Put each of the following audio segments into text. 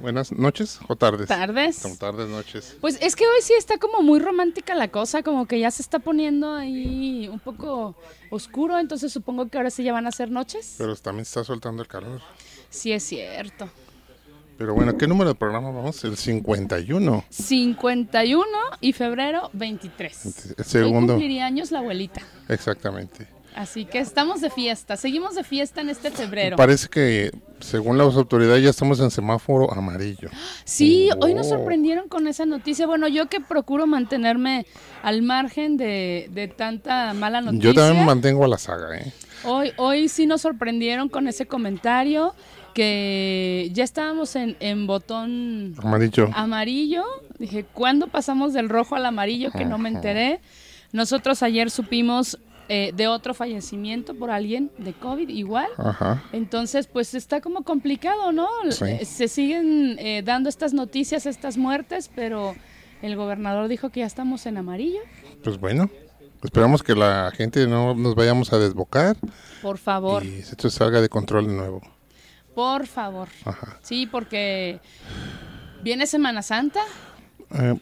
Buenas noches o tardes. Tardes. Como tardes, noches. Pues es que hoy sí está como muy romántica la cosa, como que ya se está poniendo ahí un poco oscuro, entonces supongo que ahora sí ya van a ser noches. Pero también está soltando el calor. Sí es cierto. Pero bueno, ¿qué número de programa vamos? El 51. 51 y febrero 23. El segundo. Hoy cumpliría años la abuelita. Exactamente. Así que estamos de fiesta, seguimos de fiesta en este febrero. Parece que según las autoridades ya estamos en semáforo amarillo. Sí, hoy nos Oh. sorprendieron con esa noticia. Bueno, yo que procuro mantenerme al margen de, de tanta mala noticia. Yo también me mantengo a la saga, ¿eh? Hoy, hoy sí nos sorprendieron con ese comentario que ya estábamos en, en botón Amarillo. amarillo. Dije, ¿cuándo pasamos del rojo al amarillo? Que no me enteré. Nosotros ayer supimos eh, de otro fallecimiento por alguien de COVID igual. Ajá. Entonces, pues está como complicado, ¿no? Sí. Eh, Se siguen eh, dando estas noticias, estas muertes, pero el gobernador dijo que ya estamos en amarillo. Pues bueno, esperamos que la gente no nos vayamos a desbocar Por favor, y esto salga de control de nuevo. por favor. Ajá. Sí, porque viene Semana Santa. Eh,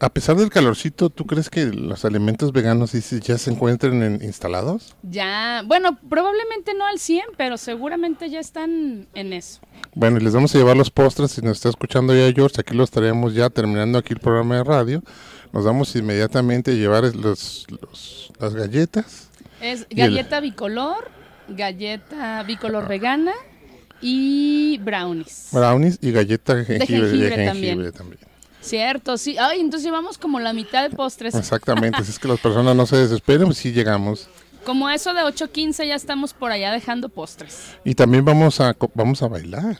a pesar del calorcito, ¿tú crees que los alimentos veganos ya se encuentran en- instalados? Ya, bueno, probablemente no al 100, pero seguramente ya están en eso. Bueno, y les vamos a llevar los postres. Si nos está escuchando ya George, aquí lo estaremos ya terminando aquí el programa de radio. Nos vamos inmediatamente a llevar los, los- las galletas. Es Y el- galleta bicolor, galleta bicolor vegana y brownies. Brownies y galleta de jengibre, jengibre de jengibre también. también. Cierto, sí. Ay, entonces llevamos como la mitad de postres. Exactamente, si es que las personas no se desesperen, pues sí llegamos. Como eso de 8.15 ya estamos por allá dejando postres. Y también vamos a vamos a bailar.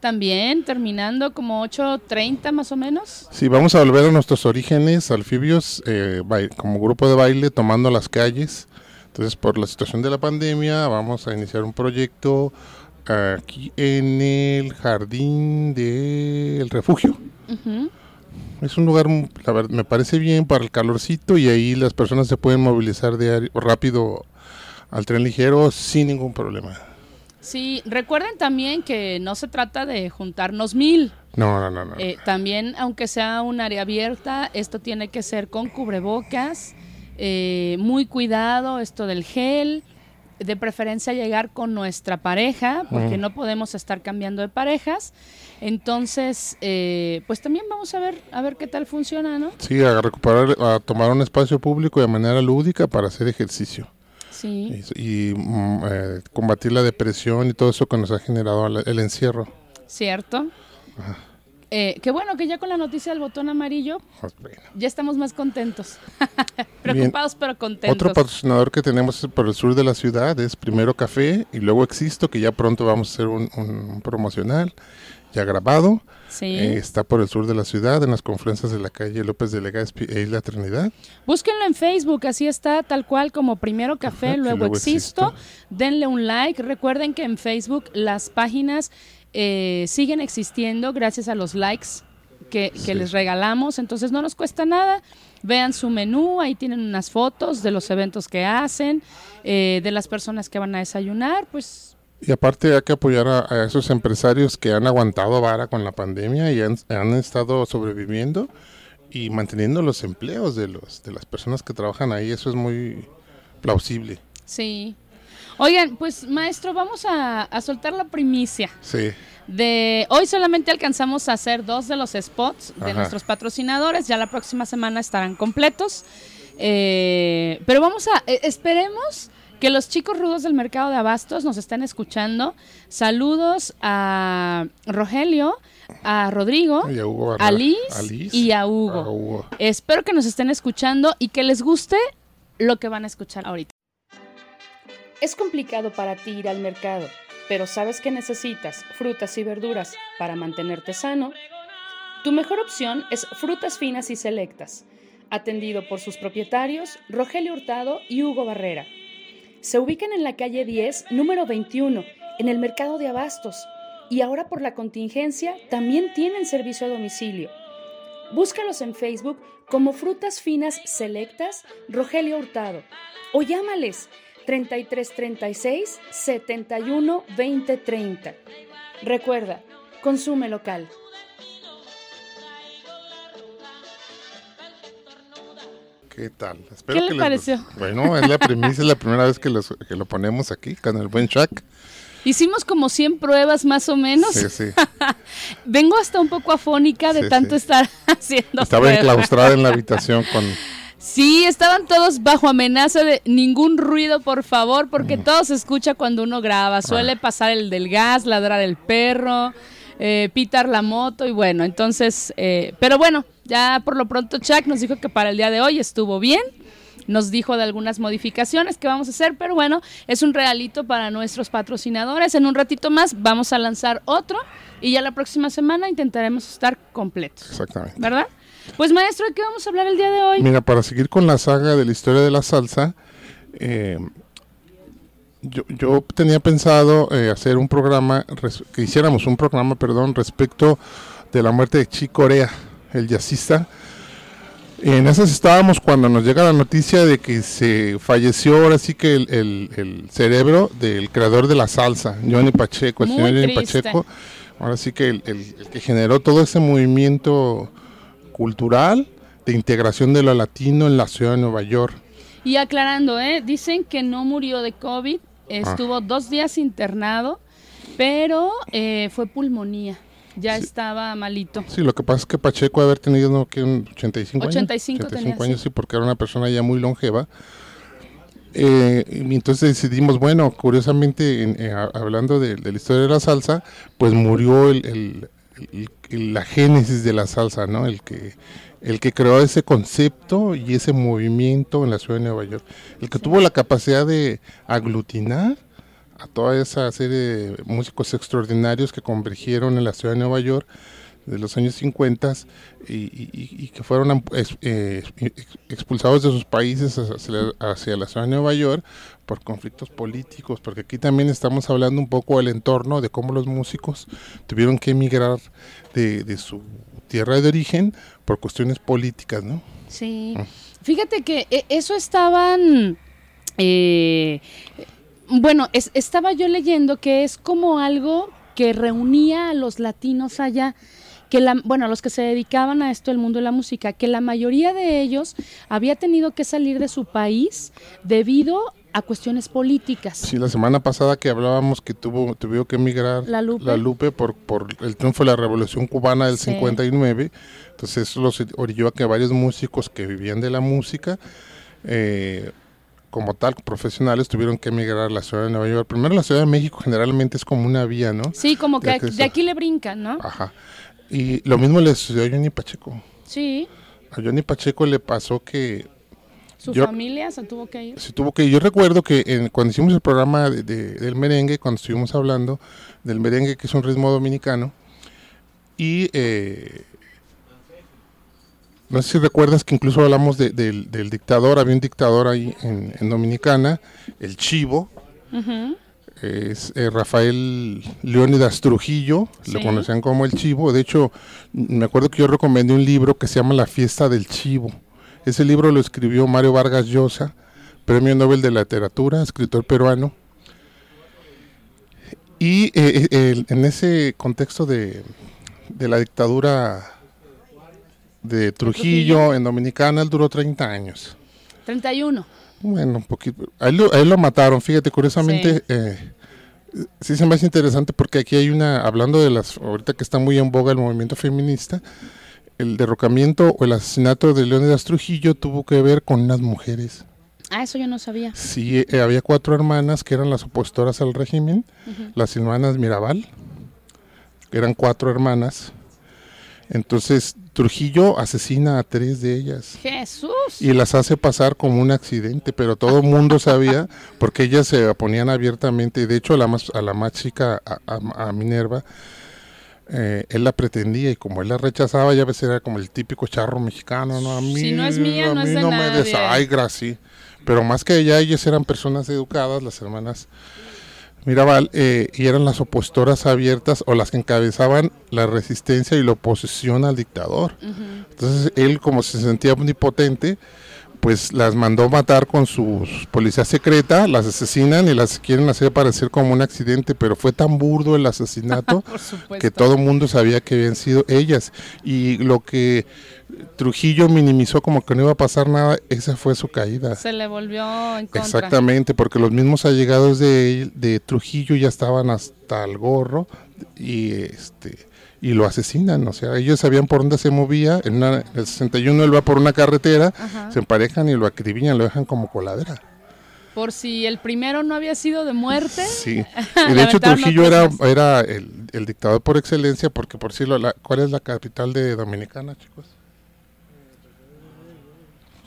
También terminando como 8.30 más o menos. Sí, vamos a volver a nuestros orígenes alfibios eh, como grupo de baile tomando las calles. Entonces, por la situación de la pandemia, vamos a iniciar un proyecto aquí en el jardín del refugio. Ujú. Es un lugar, la verdad, me parece bien para el calorcito y ahí las personas se pueden movilizar diario, rápido al tren ligero sin ningún problema. Sí, recuerden también que no se trata de juntarnos mil. No, no, no, no. Eh, también, aunque sea un área abierta, esto tiene que ser con cubrebocas, eh, muy cuidado, esto del gel, de preferencia llegar con nuestra pareja, porque no podemos estar cambiando de parejas. Entonces, eh, pues también vamos a ver, a ver qué tal funciona, ¿no? Sí, a recuperar, a tomar un espacio público de manera lúdica para hacer ejercicio. Sí, y, y, mm, eh, combatir la depresión y todo eso que nos ha generado el, el encierro. cierto. Eh, qué bueno que ya con la noticia del botón amarillo Pues, ya estamos más contentos. Preocupados pero contentos. Otro patrocinador que tenemos por el sur de la ciudad es primero Café y luego Existo, que ya pronto vamos a hacer un, un promocional ya grabado. Sí. Eh, está por el sur de la ciudad, en las confluencias de la calle López de Legazpi e Isla Trinidad. Búsquenlo en Facebook, así está, tal cual como primero café, Ajá, luego, luego existo. existo. Denle un like. Recuerden que en Facebook las páginas eh, siguen existiendo gracias a los likes que, que Sí. les regalamos. Entonces no nos cuesta nada. Vean su menú, ahí tienen unas fotos de los eventos que hacen, eh, de las personas que van a desayunar. Pues Y aparte hay que apoyar a, a esos empresarios que han aguantado vara con la pandemia y han, han estado sobreviviendo y manteniendo los empleos de, los, de las personas que trabajan ahí. Eso es muy plausible. sí. Oigan, pues maestro, vamos a, a soltar la primicia. Sí. De hoy solamente alcanzamos a hacer dos de los spots de Ajá. nuestros patrocinadores. Ya la próxima semana estarán completos. Eh, pero vamos a eh, esperemos que los chicos rudos del mercado de abastos nos estén escuchando. Saludos a Rogelio, a Rodrigo, Y a Hugo a Barrera- Liz, a Liz, y a Hugo. a Hugo. Espero que nos estén escuchando y que les guste lo que van a escuchar ahorita. Es complicado para ti ir al mercado, pero sabes que necesitas frutas y verduras para mantenerte sano. Tu mejor opción es Frutas Finas y Selectas, atendido por sus propietarios Rogelio Hurtado y Hugo Barrera. Se ubican en la calle 10, número 21, en el mercado de abastos, y ahora por la contingencia también tienen servicio a domicilio. Búscalos en Facebook como Frutas Finas Selectas Rogelio Hurtado o llámales 3336 71 20 30. Recuerda, consume local. ¿Qué tal? ¿Qué le pareció? Bueno, es la premisa, es la primera vez que, lo ponemos aquí con el buen Chuck. Hicimos como 100 pruebas más o menos. Sí, sí. Vengo hasta un poco afónica de tanto estar haciendo Estaba enclaustrada en la habitación con... Sí, estaban todos bajo amenaza de ningún ruido, por favor, porque mm. todo se escucha cuando uno graba. Suele ah. pasar el del gas, ladrar el perro, eh, pitar la moto y bueno, entonces, eh, pero bueno, ya por lo pronto Chuck nos dijo que para el día de hoy estuvo bien nos dijo de algunas modificaciones que vamos a hacer, pero bueno, es un realito para nuestros patrocinadores. En un ratito más vamos a lanzar otro y ya la próxima semana intentaremos estar completos. Exactamente. ¿Verdad? Pues maestro, ¿de qué vamos a hablar el día de hoy? Mira, para seguir con la saga de la historia de la salsa, eh, yo, tenía pensado eh, hacer un programa, que hiciéramos un programa, perdón, respecto de la muerte de Chico Corea, el jazzista. En esas estábamos cuando nos llega la noticia de que se falleció ahora sí que el, cerebro del creador de la salsa, Johnny Pacheco, el señor Johnny Pacheco, ahora sí que el, que generó todo ese movimiento cultural de integración de lo latino en la ciudad de Nueva York. Y aclarando, ¿eh? dicen que no murió de COVID, estuvo ah. dos días internado, pero eh, fue pulmonía. Ya estaba malito. Sí, lo que pasa es que Pacheco haber tenido ¿no? que 85, 85 años. 85 años, sí. porque era una persona ya muy longeva. Eh, y entonces decidimos, bueno, curiosamente, eh, hablando de, la historia de la salsa, pues murió el, la génesis de la salsa, ¿no? El que, el que creó ese concepto y ese movimiento en la ciudad de Nueva York. El que tuvo la capacidad de aglutinar a toda esa serie de músicos extraordinarios que convergieron en la ciudad de Nueva York de los años 50 y, que fueron eh, expulsados de sus países hacia, la ciudad de Nueva York por conflictos políticos, porque aquí también estamos hablando un poco del entorno, de cómo los músicos tuvieron que emigrar de, su tierra de origen por cuestiones políticas, ¿no? Sí. Ah. Fíjate que eh, eso estaban... Eh, bueno, estaba yo leyendo que es como algo que reunía a los latinos allá, que la, bueno, a los que se dedicaban a esto, el mundo de la música, que la mayoría de ellos había tenido que salir de su país debido a cuestiones políticas. Sí, la semana pasada que hablábamos que tuvo tuvo que emigrar la Lupe, por, por el triunfo de la Revolución Cubana del 59, entonces eso los orilló a que varios músicos que vivían de la música eh, como tal, profesionales, tuvieron que emigrar a la ciudad de Nueva York. Primero, la Ciudad de México generalmente es como una vía, ¿no? Sí, como que, de aquí le brincan, ¿no? Ajá. Y lo mismo le sucedió a Johnny Pacheco. Sí. A Johnny Pacheco le pasó que... ¿Su familia se tuvo que ir? Se tuvo que ir. Yo recuerdo que cuando hicimos el programa de, del merengue, cuando estuvimos hablando del merengue, que es un ritmo dominicano, y eh, no sé si recuerdas que incluso hablamos del, dictador, había un dictador ahí en, Dominicana, el Chivo, es eh, Rafael Leónidas Trujillo, lo conocían como el Chivo, de hecho me acuerdo que yo recomendé un libro que se llama La fiesta del Chivo, ese libro lo escribió Mario Vargas Llosa, premio Nobel de Literatura, escritor peruano, y eh, eh, en ese contexto de, de la dictadura de Trujillo, en Dominicana, él duró 30 años. 31. Bueno, un poquito. A él, lo, mataron, fíjate, curiosamente, sí. Eh, sí se me hace interesante porque aquí hay una, hablando de las, ahorita que está muy en boga el movimiento feminista, el derrocamiento o el asesinato de Leónidas Trujillo tuvo que ver con unas mujeres. Ah, eso yo no sabía. Sí, eh, había cuatro hermanas que eran las opositoras al régimen, las hermanas Mirabal, que eran cuatro hermanas. Entonces Trujillo asesina a tres de ellas. Jesús. Y las hace pasar como un accidente, pero todo el mundo sabía porque ellas se oponían abiertamente. De hecho, a la más, a la más chica, a, Minerva, eh, él la pretendía y como él la rechazaba, ya ves, era como el típico charro mexicano, ¿no? A mí, Si no es mía, a no es mí de no me desagra, sí. Pero más que ella, ellas eran personas educadas, las hermanas Mirabal, eh, y eran las opositoras abiertas o las que encabezaban la resistencia y la oposición al dictador. Entonces él, como se sentía omnipotente, pues las mandó matar con su policía secreta, las asesinan y las quieren hacer parecer como un accidente, pero fue tan burdo el asesinato que todo el mundo sabía que habían sido ellas. Y lo que Trujillo minimizó como que no iba a pasar nada, esa fue su caída. Se le volvió en contra. Exactamente, porque los mismos allegados de, de Trujillo ya estaban hasta el gorro y este y lo asesinan, o sea, ellos sabían por dónde se movía, en, una- en el 61 él va por una carretera, Ajá. se emparejan y lo acribillan, lo dejan como coladera. Por si el primero no había sido de muerte. Sí, y de hecho Trujillo era, era el, el dictador por excelencia, porque por decirlo, la, ¿cuál es la capital de Dominicana, chicos?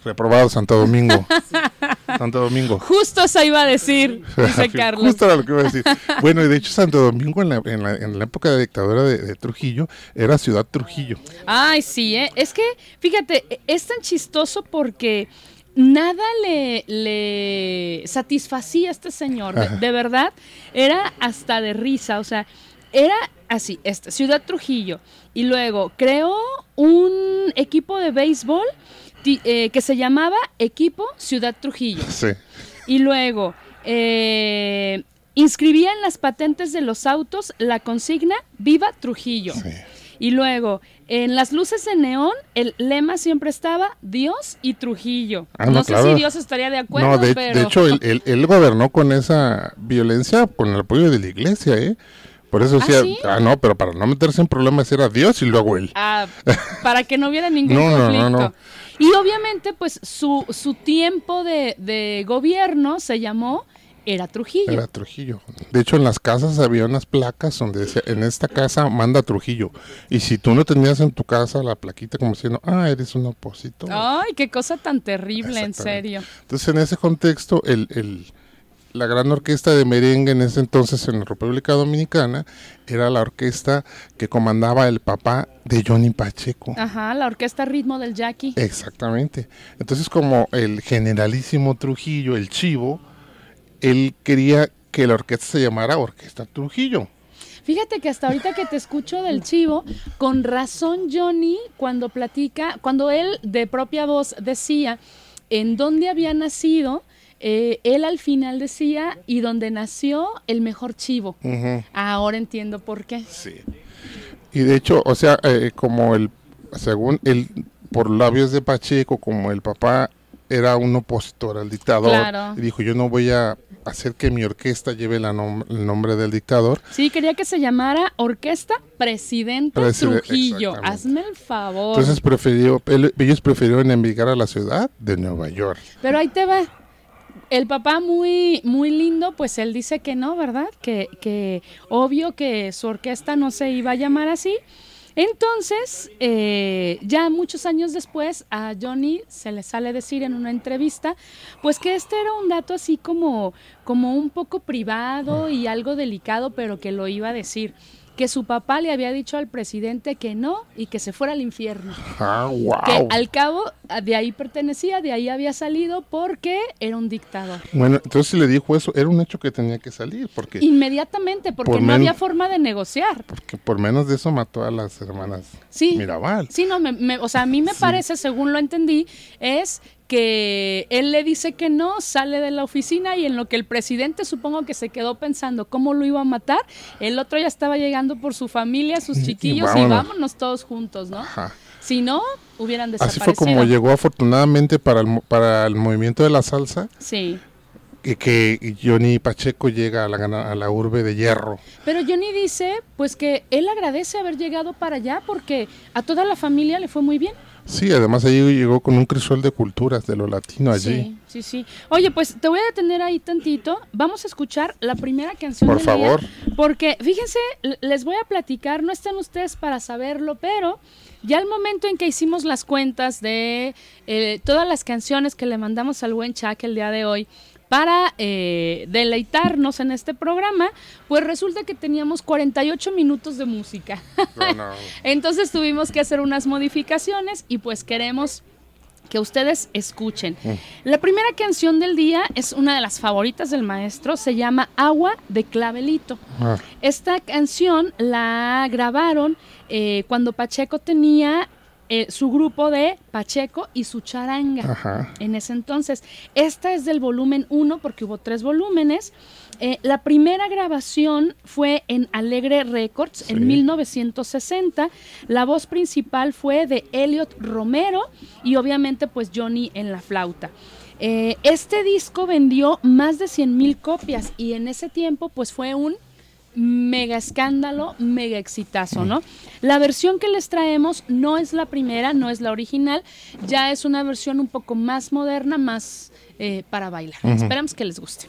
Reprobado Santo Domingo. Santo Domingo. Justo eso iba a decir, dice Carlos. Justo era lo que iba a decir. Bueno, y de hecho Santo Domingo en la, en la, en la época de dictadura de, de Trujillo era ciudad Trujillo. Ay, sí, ¿eh? es que, fíjate, e- es tan chistoso porque nada le, le satisfacía a este señor, de, de verdad, era hasta de risa, o sea, era así, esta, Ciudad Trujillo, y luego creó un equipo de béisbol eh, que se llamaba Equipo Ciudad Trujillo. Sí. Y luego eh, inscribía en las patentes de los autos la consigna Viva Trujillo. Sí. Y luego en las luces de neón el lema siempre estaba Dios y Trujillo. Ah, no no, sé si Dios estaría de acuerdo, No, de, pero de hecho él, él- él gobernó con esa violencia, con el apoyo de la iglesia, ¿eh? Por eso ¿Ah, decía, sí? ah, no, pero para no meterse en problemas era Dios y luego él. Ah, para que no hubiera ningún No, no, no, conflicto. no. Y obviamente pues su, su tiempo de, de gobierno se llamó Era Trujillo. Era Trujillo. De hecho, en las casas había unas placas donde decía, en esta casa manda Trujillo. Y si tú no tenías en tu casa la plaquita como diciendo, ah, eres un opositor. Ay, qué cosa tan terrible, en serio. Entonces, en ese contexto, el, el- la gran orquesta de merengue en ese entonces en la República Dominicana era la orquesta que comandaba el papá de Johnny Pacheco. Ajá, la orquesta Ritmo del Jackie. Exactamente. Entonces, como el generalísimo Trujillo, el chivo, él quería que la orquesta se llamara Orquesta Trujillo. Fíjate que hasta ahorita que te escucho del chivo, con razón Johnny, cuando platica, cuando él de propia voz decía en dónde había nacido, eh, él al final decía, y donde nació el mejor chivo. Ahora entiendo por qué. Sí. Y de hecho, o sea, eh, como el, según el, por labios de Pacheco, como el papá era un opositor al dictador, Claro. y dijo, yo no voy a hacer que mi orquesta lleve la nom- el nombre del dictador. Sí, quería que se llamara Orquesta Presidente Preside- Trujillo. Hazme el favor. Entonces prefirió, él- ellos prefirieron emigrar a la ciudad de Nueva York. Pero ahí te va. El papá muy, muy lindo, pues él dice que no, ¿verdad? Que, obvio que su orquesta no se iba a llamar así. Entonces, eh, ya muchos años después, a Johnny se le sale decir en una entrevista, pues que este era un dato así como, como un poco privado y algo delicado, pero que lo iba a decir. Que su papá le había dicho al presidente que no y que se fuera al infierno Ah, wow. que al cabo a- de ahí pertenecía, de ahí había salido porque era un dictador. Bueno, entonces si le dijo eso, era un hecho que tenía que salir, porque, Inmediatamente, porque Por no había forma de negociar. porque por menos de eso mató a las hermanas Sí. Mirabal. Sí, no, me- me- o sea, a mí me Sí. parece, según lo entendí, es que él le dice que no, sale de la oficina y en lo que el presidente supongo que se quedó pensando cómo lo iba a matar, el otro ya estaba llegando por su familia, sus y chiquillos y vámonos. todos juntos, ¿no? Ajá. Si no, hubieran Así desaparecido. fue como llegó afortunadamente para el, para el movimiento de la salsa, Sí. que, que Johnny Pacheco llega a la, a la urbe de hierro. Pero Johnny dice, pues que él agradece haber llegado para allá porque a toda la familia le fue muy bien. Sí, además ahí llegó con un crisol de culturas de lo latino allí. Sí, sí, sí. Oye, pues te voy a detener ahí tantito. Vamos a escuchar la primera canción Por del día, favor. porque fíjense, les voy a platicar, no están ustedes para saberlo, pero ya al momento en que hicimos las cuentas de eh, todas las canciones que le mandamos al buen Chuck el día de hoy, para eh, deleitarnos en este programa, pues resulta que teníamos 48 minutos de música. Entonces tuvimos que hacer unas modificaciones y pues queremos que ustedes escuchen. Mm. La primera canción del día es una de las favoritas del maestro, se llama Agua de Clavelito. Ah. Esta canción la grabaron eh, cuando Pacheco tenía eh, su grupo de Pacheco y su charanga en ese entonces. Esta es del volumen 1 porque hubo tres volúmenes. Eh, la primera grabación fue en Alegre Records en 1960. La voz principal fue de Elliot Romero y obviamente pues Johnny en la flauta. Eh, este disco vendió más de 100 mil copias y en ese tiempo pues fue un mega escándalo, mega exitazo, ¿no? La versión que les traemos no es la primera, no es la original, ya es una versión un poco más moderna, más eh, para bailar. Esperamos que les guste.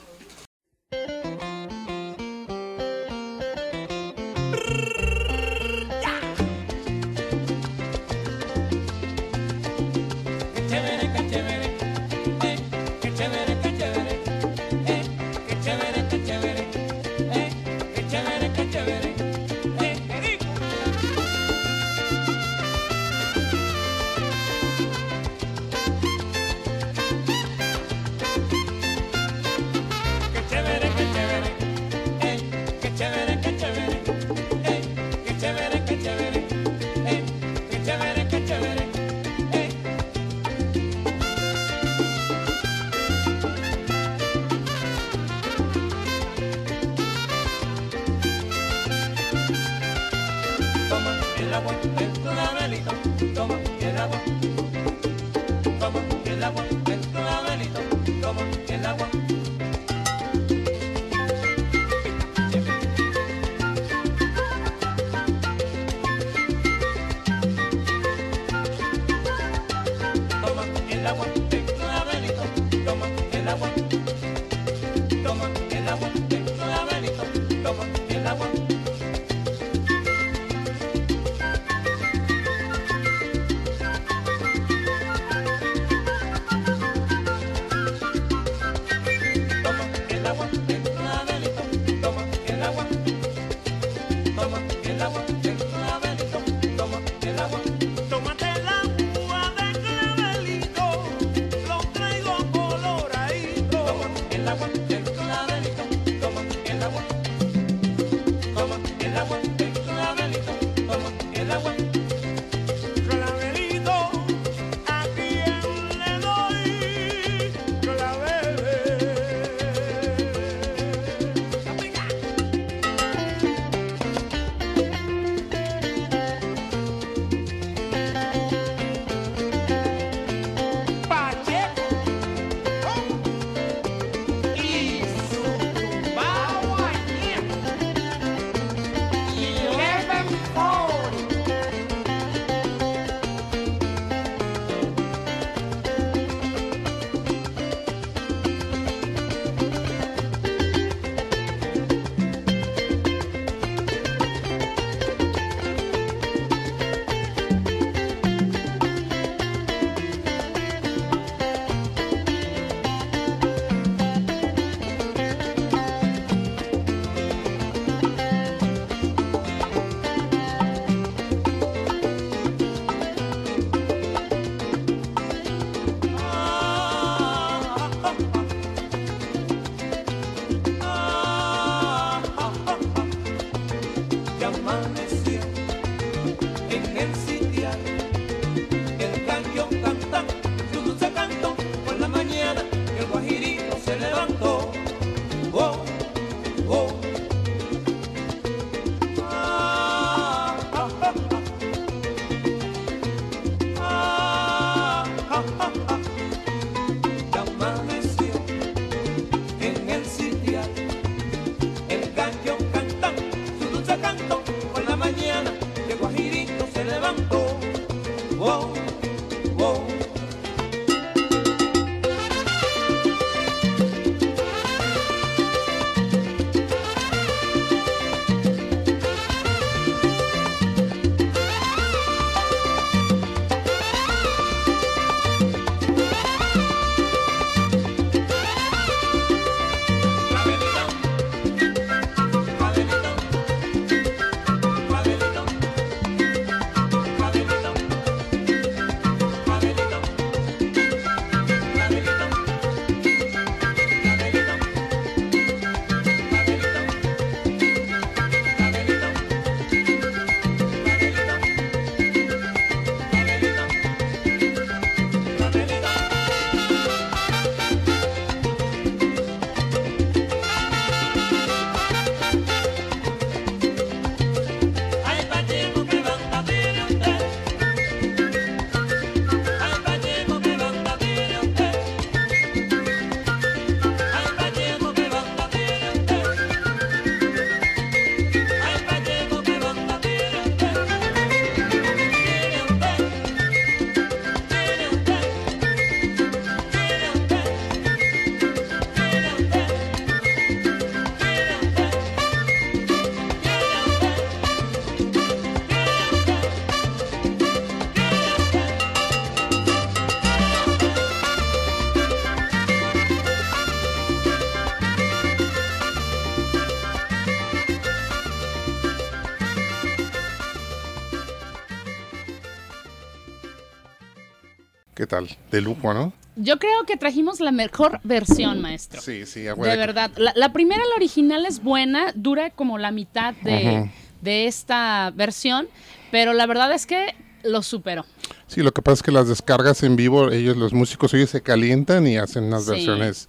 De lujo, ¿no? Yo creo que trajimos la mejor versión, maestro. Sí, sí, De verdad. La, la primera, la original, es buena, dura como la mitad de, de esta versión, pero la verdad es que lo superó. Sí, lo que pasa es que las descargas en vivo, ellos, los músicos, ellos se calientan y hacen unas Sí. versiones,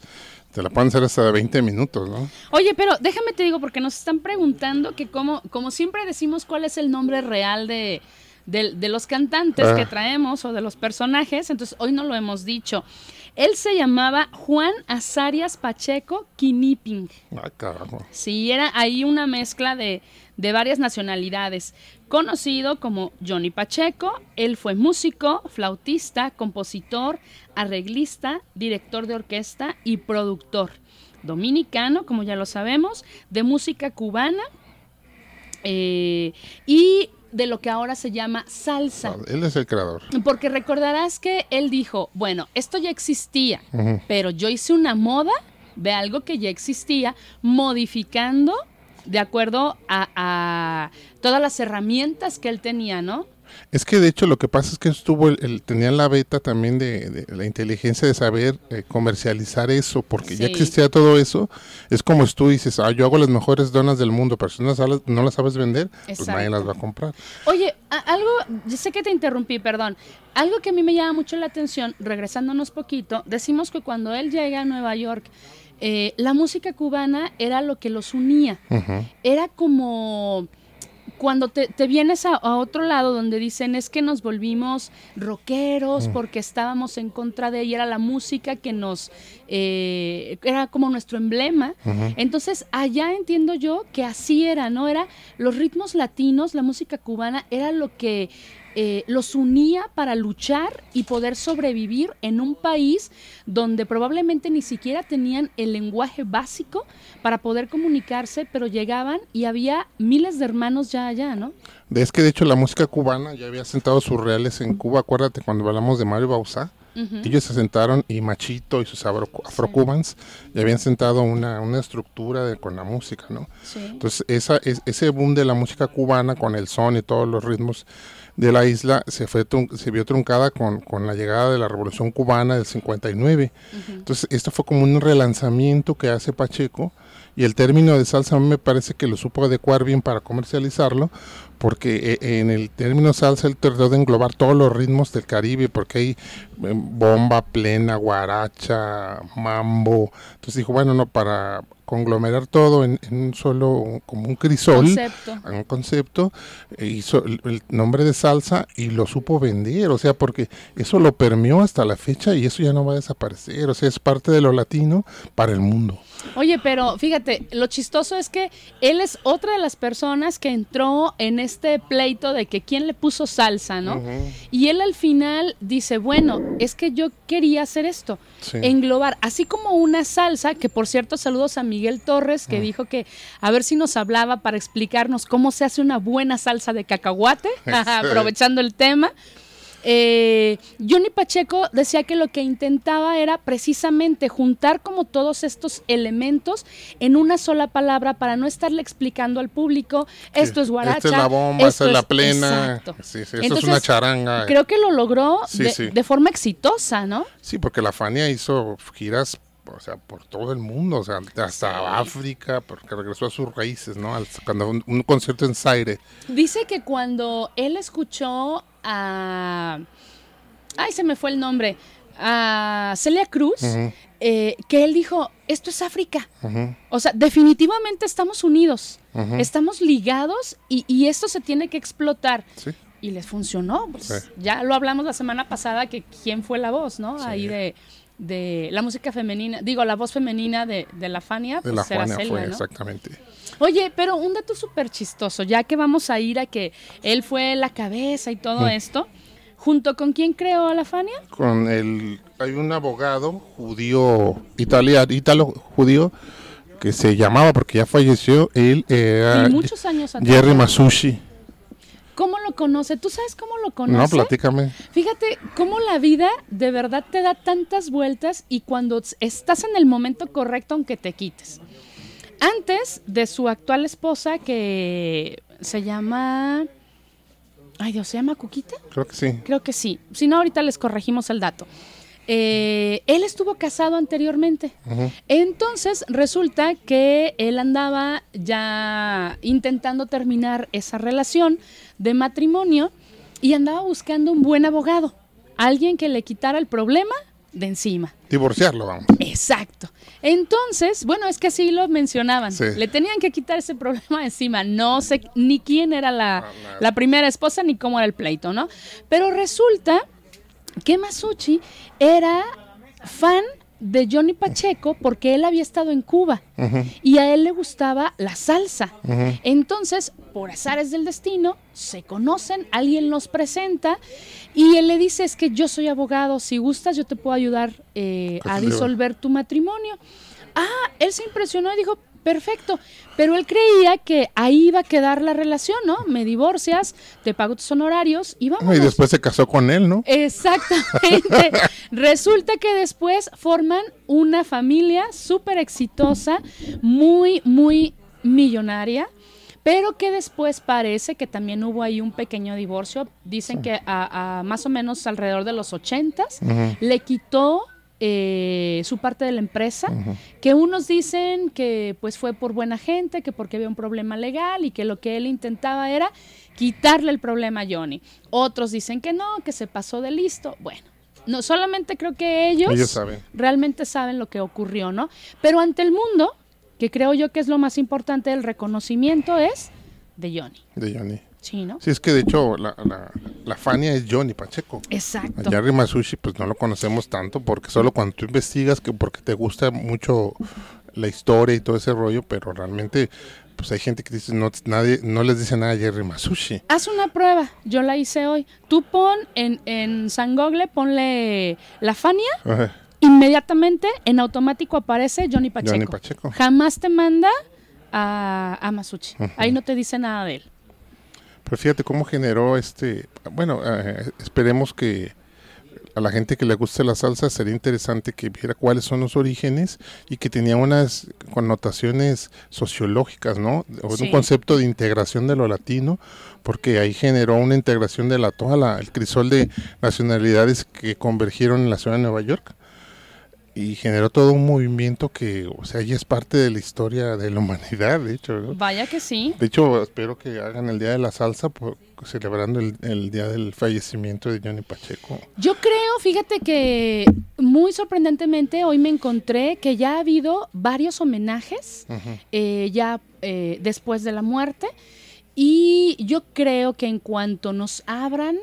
te la pueden hacer hasta de 20 minutos, ¿no? Oye, pero déjame te digo, porque nos están preguntando que como, como siempre decimos cuál es el nombre real de, de, de los cantantes Ah. que traemos o de los personajes, entonces hoy no lo hemos dicho. Él se llamaba Juan Azarias Pacheco Quiniping. Ah, carajo. Sí, era ahí una mezcla de, de varias nacionalidades. Conocido como Johnny Pacheco, él fue músico, flautista, compositor, arreglista, director de orquesta y productor. Dominicano, como ya lo sabemos, de música cubana eh, y de lo que ahora se llama salsa. Él es el creador. Porque recordarás que él dijo, bueno, esto ya existía, pero yo hice una moda de algo que ya existía, modificando de acuerdo a, a todas las herramientas que él tenía, ¿no? Es que de hecho lo que pasa es que estuvo, el, el- tenían la beta también de, de la inteligencia de saber eh, comercializar eso, porque ya existía todo eso. Es como tú dices, ah, yo hago las mejores donas del mundo, pero si no, las sabes- no las sabes vender, pues nadie las va a comprar. Oye, algo, yo sé que te interrumpí, perdón. Algo que a mí me llama mucho la atención, regresándonos poquito, decimos que cuando él llega a Nueva York, eh, la música cubana era lo que los unía. Era como cuando te, te vienes a, a otro lado donde dicen es que nos volvimos rockeros porque estábamos en contra de ella, era la música que nos, eh, era como nuestro emblema. Entonces allá entiendo yo que así era, ¿no? Era los ritmos latinos, la música cubana, era lo que eh, los unía para luchar y poder sobrevivir en un país donde probablemente ni siquiera tenían el lenguaje básico para poder comunicarse, pero llegaban y había miles de hermanos ya allá, ¿no? Es que de hecho la música cubana ya había sentado sus reales en Cuba, acuérdate cuando hablamos de Mario Bauzá. Ujú. Ellos se sentaron y Machito y sus afro- afrocubans ya habían sentado una, una estructura de- con la música, ¿no? Sí. Entonces esa, es- ese boom de la música cubana con el son y todos los ritmos de la isla se, fue se vio truncada con, con la llegada de la Revolución Cubana del 59. Entonces esto fue como un relanzamiento que hace Pacheco y el término de salsa a mí me parece que lo supo adecuar bien para comercializarlo porque eh, en el término salsa él trató de englobar todos los ritmos del Caribe porque hay eh, bomba plena, guaracha, mambo. Entonces dijo, bueno, no, para conglomerar todo en, en un solo, como un crisol, Concepto. un concepto, e hizo el, el nombre de salsa y lo supo vender, o sea, porque eso lo permeó hasta la fecha y eso ya no va a desaparecer, o sea, es parte de lo latino para el mundo. Oye, pero fíjate, lo chistoso es que él es otra de las personas que entró en este pleito de que quién le puso salsa, ¿no? Y él al final dice, bueno, es que yo quería hacer esto, Sí. englobar, así como una salsa, que por cierto saludos a Miguel Torres, que dijo que a ver si nos hablaba para explicarnos cómo se hace una buena salsa de cacahuate, aprovechando el tema. Eh, Johnny Pacheco decía que lo que intentaba era precisamente juntar como todos estos elementos en una sola palabra para no estarle explicando al público esto es guaracha, Esta es la bomba, esto esta es la plena. Sí, sí, esto es una charanga. Creo que lo logró Sí, de, sí. de forma exitosa, ¿no? Sí, porque la Fania hizo giras, o sea, por todo el mundo, o sea, hasta África, porque regresó a sus raíces, ¿no? Cuando un, un concierto en Zaire. Dice que cuando él escuchó a... Ay, se me fue el nombre. A Celia Cruz, eh, que él dijo, esto es África. O sea, definitivamente estamos unidos, estamos ligados y, y esto se tiene que explotar. Sí. Y les funcionó. Pues, Sí. Ya lo hablamos la semana pasada que quién fue la voz, ¿no? Sí. Ahí de, de la música femenina, digo, la voz femenina de, de la Fania, De pues la Fania fue, ¿no? exactamente. Oye, pero un dato súper chistoso, ya que vamos a ir a que él fue la cabeza y todo Mm. esto, ¿junto con quién creó a la Fania? Con el, hay un abogado judío, italiano, judío, que se llamaba, porque ya falleció, él era y muchos años atrás. Jerry Masushi. ¿Cómo lo conoce? ¿Tú sabes cómo lo No, conoce? platícame. Fíjate cómo la vida de verdad te da tantas vueltas y cuando estás en el momento correcto aunque te quites. Antes de su actual esposa que se llama... Ay Dios, ¿se llama Cuquita? Creo que sí. Creo que sí. Si no, ahorita les corregimos el dato. Eh, él estuvo casado anteriormente. Entonces resulta que él andaba ya intentando terminar esa relación de matrimonio y andaba buscando un buen abogado, alguien que le quitara el problema de encima. Divorciarlo, vamos. Exacto. Entonces, bueno, es que así lo mencionaban. Le tenían que quitar ese problema de encima. No sé ni quién era la, ah, la primera esposa ni cómo era el pleito, ¿no? Pero resulta que Masucci era fan de Johnny Pacheco porque él había estado en Cuba y a él le gustaba la salsa. Entonces, por azares del destino, se conocen, alguien los presenta y él le dice, es que yo soy abogado, si gustas yo te puedo ayudar eh, a disolver tu matrimonio. Ah, él se impresionó y dijo, perfecto. Pero él creía que ahí iba a quedar la relación, ¿no? Me divorcias, te pago tus honorarios y vamos. Y después se casó con él, ¿no? Exactamente. Resulta que después forman una familia súper exitosa, muy, muy millonaria pero que después parece que también hubo ahí un pequeño divorcio. Dicen que a, más o menos alrededor de los ochentas le quitó eh, su parte de la empresa, que unos dicen que pues fue por buena gente, que porque había un problema legal y que lo que él intentaba era quitarle el problema a Johnny. Otros dicen que no, que se pasó de listo. Bueno, no solamente creo que ellos, realmente saben lo que ocurrió, ¿no? Pero ante el mundo, que creo yo que es lo más importante del reconocimiento es de Johnny. De Johnny. Sí, ¿no? Sí, es que de hecho la, la, la Fania es Johnny Pacheco. Exacto. A Jerry Masushi pues no lo conocemos tanto porque solo cuando tú investigas que porque te gusta mucho la historia y todo ese rollo, pero realmente pues hay gente que dice no nadie no les dice nada a Jerry Masushi. Haz una prueba, yo la hice hoy. Tú pon en en San Google ponle la Fania. Inmediatamente en automático aparece Johnny Pacheco. Johnny Pacheco. Jamás te manda a, a Masucci. Ahí no te dice nada de él. Pero fíjate cómo generó este, bueno, eh, esperemos que a la gente que le guste la salsa sería interesante que viera cuáles son los orígenes y que tenía unas connotaciones sociológicas, ¿no? Un concepto de integración de lo latino, porque ahí generó una integración de la toda la, el crisol de nacionalidades que convergieron en la ciudad de Nueva York y generó todo un movimiento que, o sea, ya es parte de la historia de la humanidad, de hecho. Vaya que sí. De hecho, espero que hagan el Día de la Salsa celebrando el, día del fallecimiento de Johnny Pacheco. Yo creo, fíjate que muy sorprendentemente hoy me encontré que ya ha habido varios homenajes eh, ya eh, después de la muerte y yo creo que en cuanto nos abran,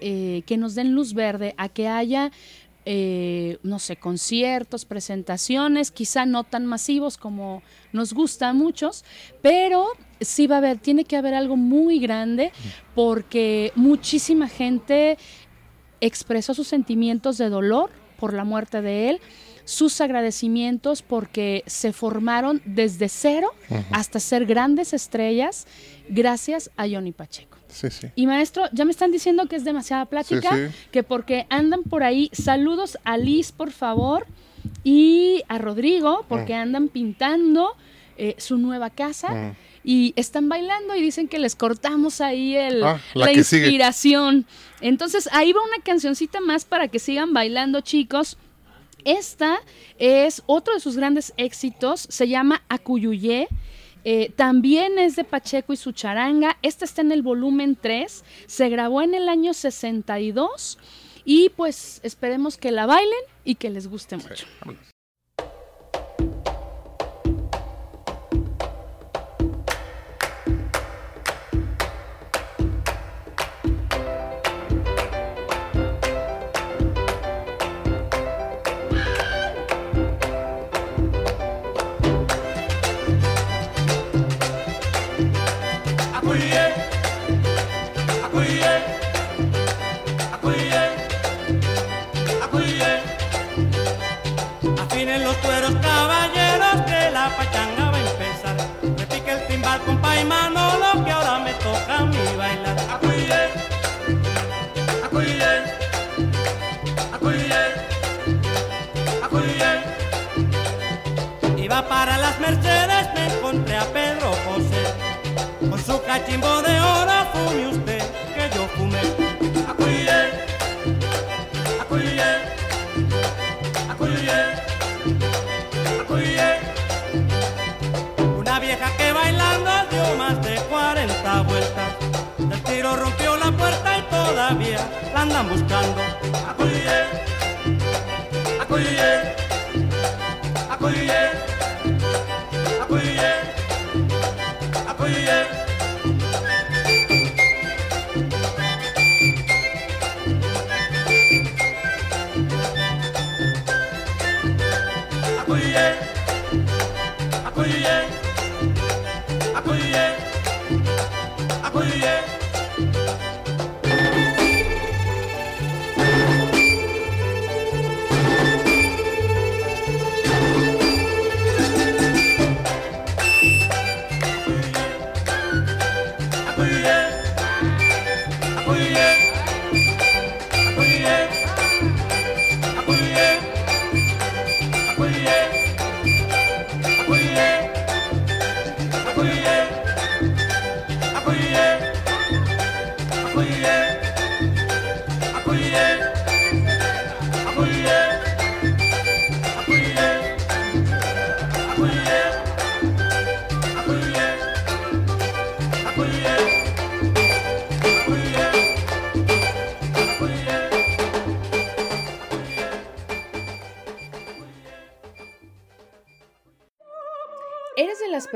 eh, que nos den luz verde a que haya eh, no sé, conciertos, presentaciones, quizá no tan masivos como nos gusta a muchos, pero sí va a haber, tiene que haber algo muy grande porque muchísima gente expresó sus sentimientos de dolor por la muerte de él, sus agradecimientos porque se formaron desde cero hasta ser grandes estrellas gracias a Johnny Pacheco. Y maestro, ya me están diciendo que es demasiada plática, que porque andan por ahí, saludos a Liz, por favor, y a Rodrigo, porque mm. andan pintando eh, su nueva casa. Mm. Y están bailando y dicen que les cortamos ahí el, ah, la, inspiración. Entonces ahí va una cancioncita más para que sigan bailando, chicos. Esta es otro de sus grandes éxitos, se llama Acuyuyé. Eh, también es de Pacheco y su charanga. Esta está en el volumen 3. Se grabó en el año 62. Y pues esperemos que la bailen y que les guste mucho. encontré a Pedro José, con su cachimbo de oro fume usted que yo fumé. Acuye, acuye, acuye, acuye. Una vieja que bailando dio más de 40 vueltas, del tiro rompió la puerta y todavía la andan buscando. Acuye, acuye, acuye. Acuye.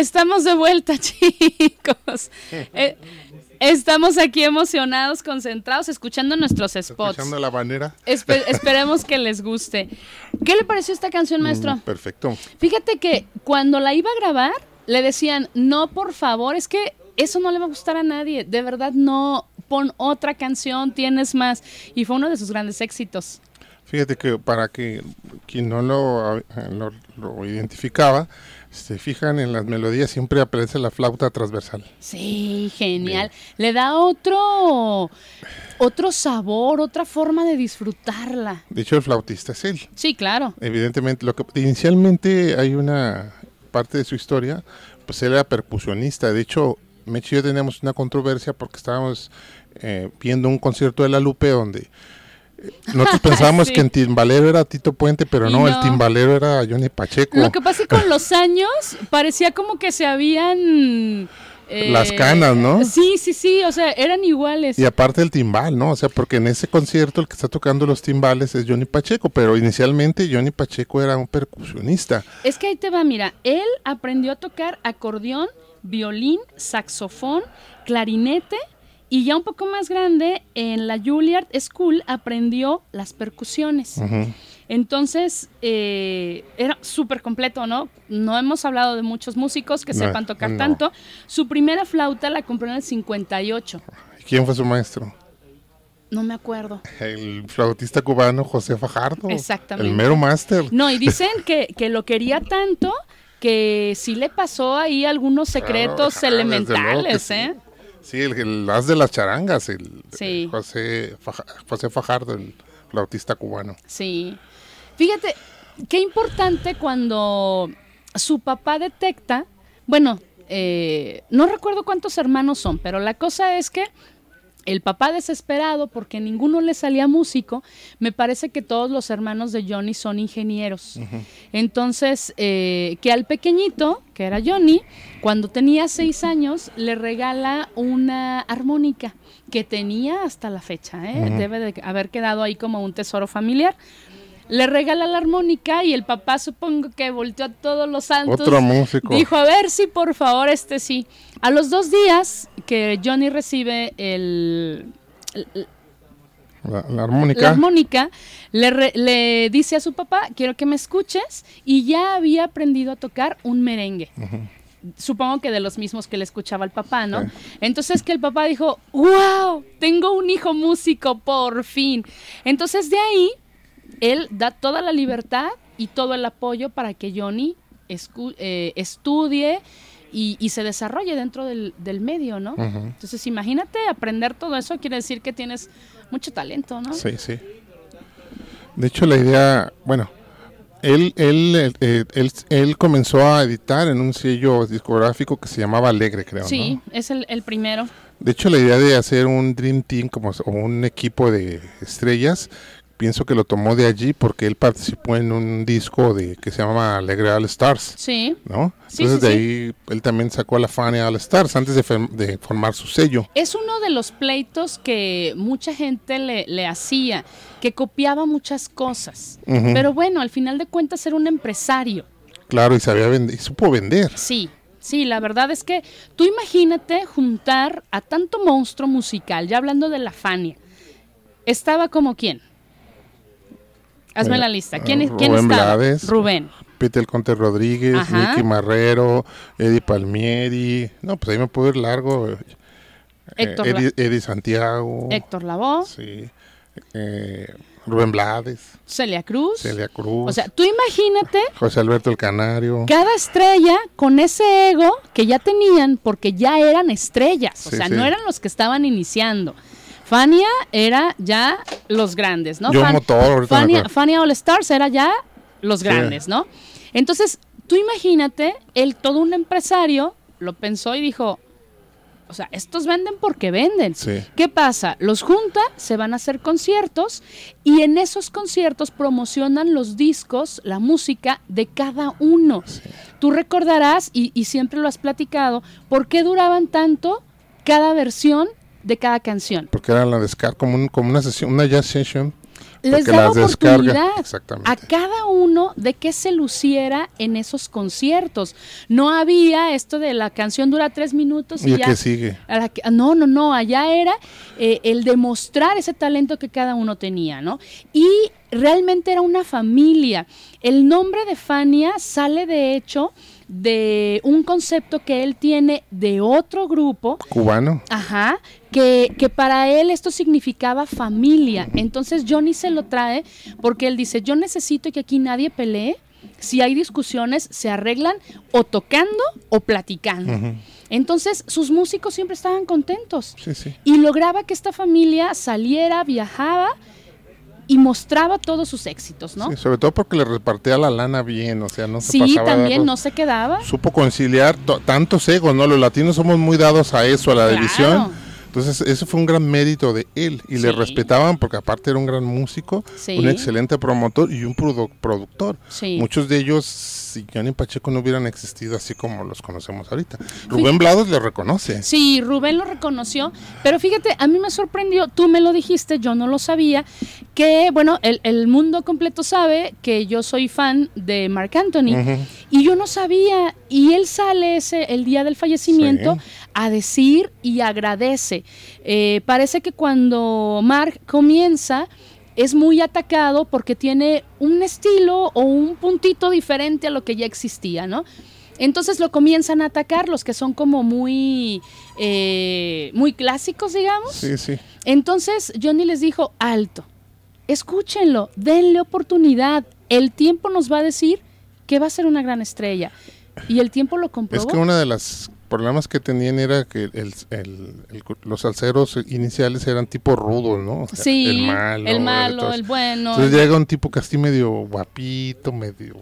Estamos de vuelta, chicos. Eh, estamos aquí emocionados, concentrados, escuchando nuestros spots. Escuchando la bandera. esperemos que les guste. ¿Qué le pareció esta canción, maestro? Mm, perfecto. Fíjate que cuando la iba a grabar, le decían, no, por favor, es que eso no le va a gustar a nadie. De verdad, no, pon otra canción, tienes más. Y fue uno de sus grandes éxitos. Fíjate que para que quien no lo, lo identificaba, se fijan en las melodías, siempre aparece la flauta transversal. Sí, genial. Le da otro otro sabor, otra forma de disfrutarla. De hecho, el flautista es él. Sí, claro. Evidentemente, lo que inicialmente hay una parte de su historia, pues él era percusionista. De hecho, Mechi y yo teníamos una controversia porque estábamos eh, viendo un concierto de La Lupe donde nosotros pensábamos que el timbalero era Tito Puente, pero no, el timbalero era Johnny Pacheco. Lo que pasa es que con los años parecía como que se habían... Eh, Las canas, ¿no? Sí, sí, sí, o sea, eran iguales. Y aparte el timbal, ¿no? O sea, porque en ese concierto el que está tocando los timbales es Johnny Pacheco, pero inicialmente Johnny Pacheco era un percusionista. Es que ahí te va, mira, él aprendió a tocar acordeón, violín, saxofón, clarinete, y ya un poco más grande, en la Juilliard School aprendió las percusiones. Entonces, eh, era súper completo, ¿no? No hemos hablado de muchos músicos que sepan tocar tanto. Su primera flauta la compró en el 58. ¿Quién fue su maestro? No me acuerdo. El flautista cubano José Fajardo. Exactamente. El mero máster. No, y dicen que, que lo quería tanto que sí le pasó ahí algunos secretos elementales, ¿eh? Sí, el, as de las charangas, el, José, José Fajardo, el flautista cubano. Sí. Fíjate, qué importante cuando su papá detecta, bueno, eh, no recuerdo cuántos hermanos son, pero la cosa es que el papá desesperado porque ninguno le salía músico, me parece que todos los hermanos de Johnny son ingenieros. Entonces, eh, que al pequeñito, que era Johnny, cuando tenía seis años, le regala una armónica que tenía hasta la fecha. ¿eh? Debe de haber quedado ahí como un tesoro familiar le regala la armónica y el papá supongo que volteó a todos los santos. Otro músico. Dijo, a ver si por favor este sí. A los dos días que Johnny recibe el... la, armónica. La armónica le, le, dice a su papá, quiero que me escuches, y ya había aprendido a tocar un merengue. supongo que de los mismos que le escuchaba el papá, ¿no? Entonces que el papá dijo, wow, tengo un hijo músico, por fin. Entonces de ahí él da toda la libertad y todo el apoyo para que Johnny eh, estudie y, y se desarrolle dentro del, del medio, ¿no? Entonces, imagínate aprender todo eso, quiere decir que tienes mucho talento, ¿no? Sí, sí. De hecho, la idea, bueno, él, él, eh, él, él comenzó a editar en un sello discográfico que se llamaba Alegre, creo, Sí, ¿no? es el, el primero. De hecho, la idea de hacer un Dream Team como o un equipo de estrellas, pienso que lo tomó de allí porque él participó en un disco de que se llama Alegre All Stars, Sí. ¿no? Sí, Entonces sí, de sí. ahí él también sacó a la Fania All Stars antes de, formar su sello. Es uno de los pleitos que mucha gente le, le hacía, que copiaba muchas cosas. Pero bueno, al final de cuentas era un empresario. Claro, y sabía vender, y supo vender. Sí, sí, la verdad es que tú imagínate juntar a tanto monstruo musical, ya hablando de la Fania. Estaba como quién? Hazme la lista. ¿Quién, quién Rubén estaba? Blades. Rubén. Peter Conte Rodríguez, Ajá. Nicky Marrero, Eddie Palmieri. No, pues ahí me puedo ir largo. eh, Héctor, Eddie, Santiago. Héctor Lavoe, Sí. eh, Rubén Blades, Celia Cruz. Celia Cruz, O sea, tú imagínate José Alberto el Canario. cada estrella con ese ego que ya tenían porque ya eran estrellas, o Sí, sea, sí. no eran los que estaban iniciando. Fania era ya los grandes, ¿no? Yo Fan- motor, Fania. Fania All Stars era ya los Sí. grandes, ¿no? Entonces, tú imagínate, él todo un empresario lo pensó y dijo, o sea, estos venden porque venden. Sí. ¿Qué pasa? Los junta, se van a hacer conciertos y en esos conciertos promocionan los discos, la música de cada uno. Tú recordarás, y, y siempre lo has platicado, por qué duraban tanto cada versión de cada canción. Porque era la descarga, como, un- como una sesión, una jazz session. Les daba oportunidad a cada uno de que se luciera en esos conciertos. No había esto de la canción dura tres minutos y, ¿Y ya. que sigue? A la que- no, no, no, allá era eh, el demostrar ese talento que cada uno tenía, ¿no? Y realmente era una familia. El nombre de Fania sale de hecho de un concepto que él tiene de otro grupo Cubano. Ajá, que, que para él esto significaba familia. Entonces Johnny se lo trae porque él dice, yo necesito que aquí nadie pelee. Si hay discusiones, se arreglan o tocando o platicando. Entonces sus músicos siempre estaban contentos. Sí, sí. Y lograba que esta familia saliera, viajaba y mostraba todos sus éxitos, ¿no? Sí, sobre todo porque le repartía la lana bien, o sea, no se Sí, pasaba también no se quedaba. supo conciliar to- tantos egos, ¿no? Los latinos somos muy dados a eso, a la Claro. división. Entonces, ese fue un gran mérito de él y le respetaban porque aparte era un gran músico, Sí. un excelente promotor y un produ- productor. Sí. Muchos de ellos, si Johnny Pacheco no hubieran existido así como los conocemos ahorita. Rubén Blados le reconoce. Sí, Rubén lo reconoció, pero fíjate, a mí me sorprendió, tú me lo dijiste, yo no lo sabía, que, bueno, el, el mundo completo sabe que yo soy fan de Marc Anthony y yo no sabía, y él sale ese, el día del fallecimiento a decir y agradece. Eh, parece que cuando Marc comienza es muy atacado porque tiene un estilo o un puntito diferente a lo que ya existía, ¿no? Entonces lo comienzan a atacar los que son como muy, eh, muy clásicos, digamos. Sí, sí. Entonces Johnny les dijo, alto, escúchenlo, denle oportunidad, el tiempo nos va a decir que va a ser una gran estrella. Y el tiempo lo comprobó. Es que uno de los problemas que tenían era que el, el- el- los salseros iniciales eran tipo rudos, ¿no? O sea, sí, el malo. el, malo, el bueno. Entonces llega un tipo casi medio guapito, medio...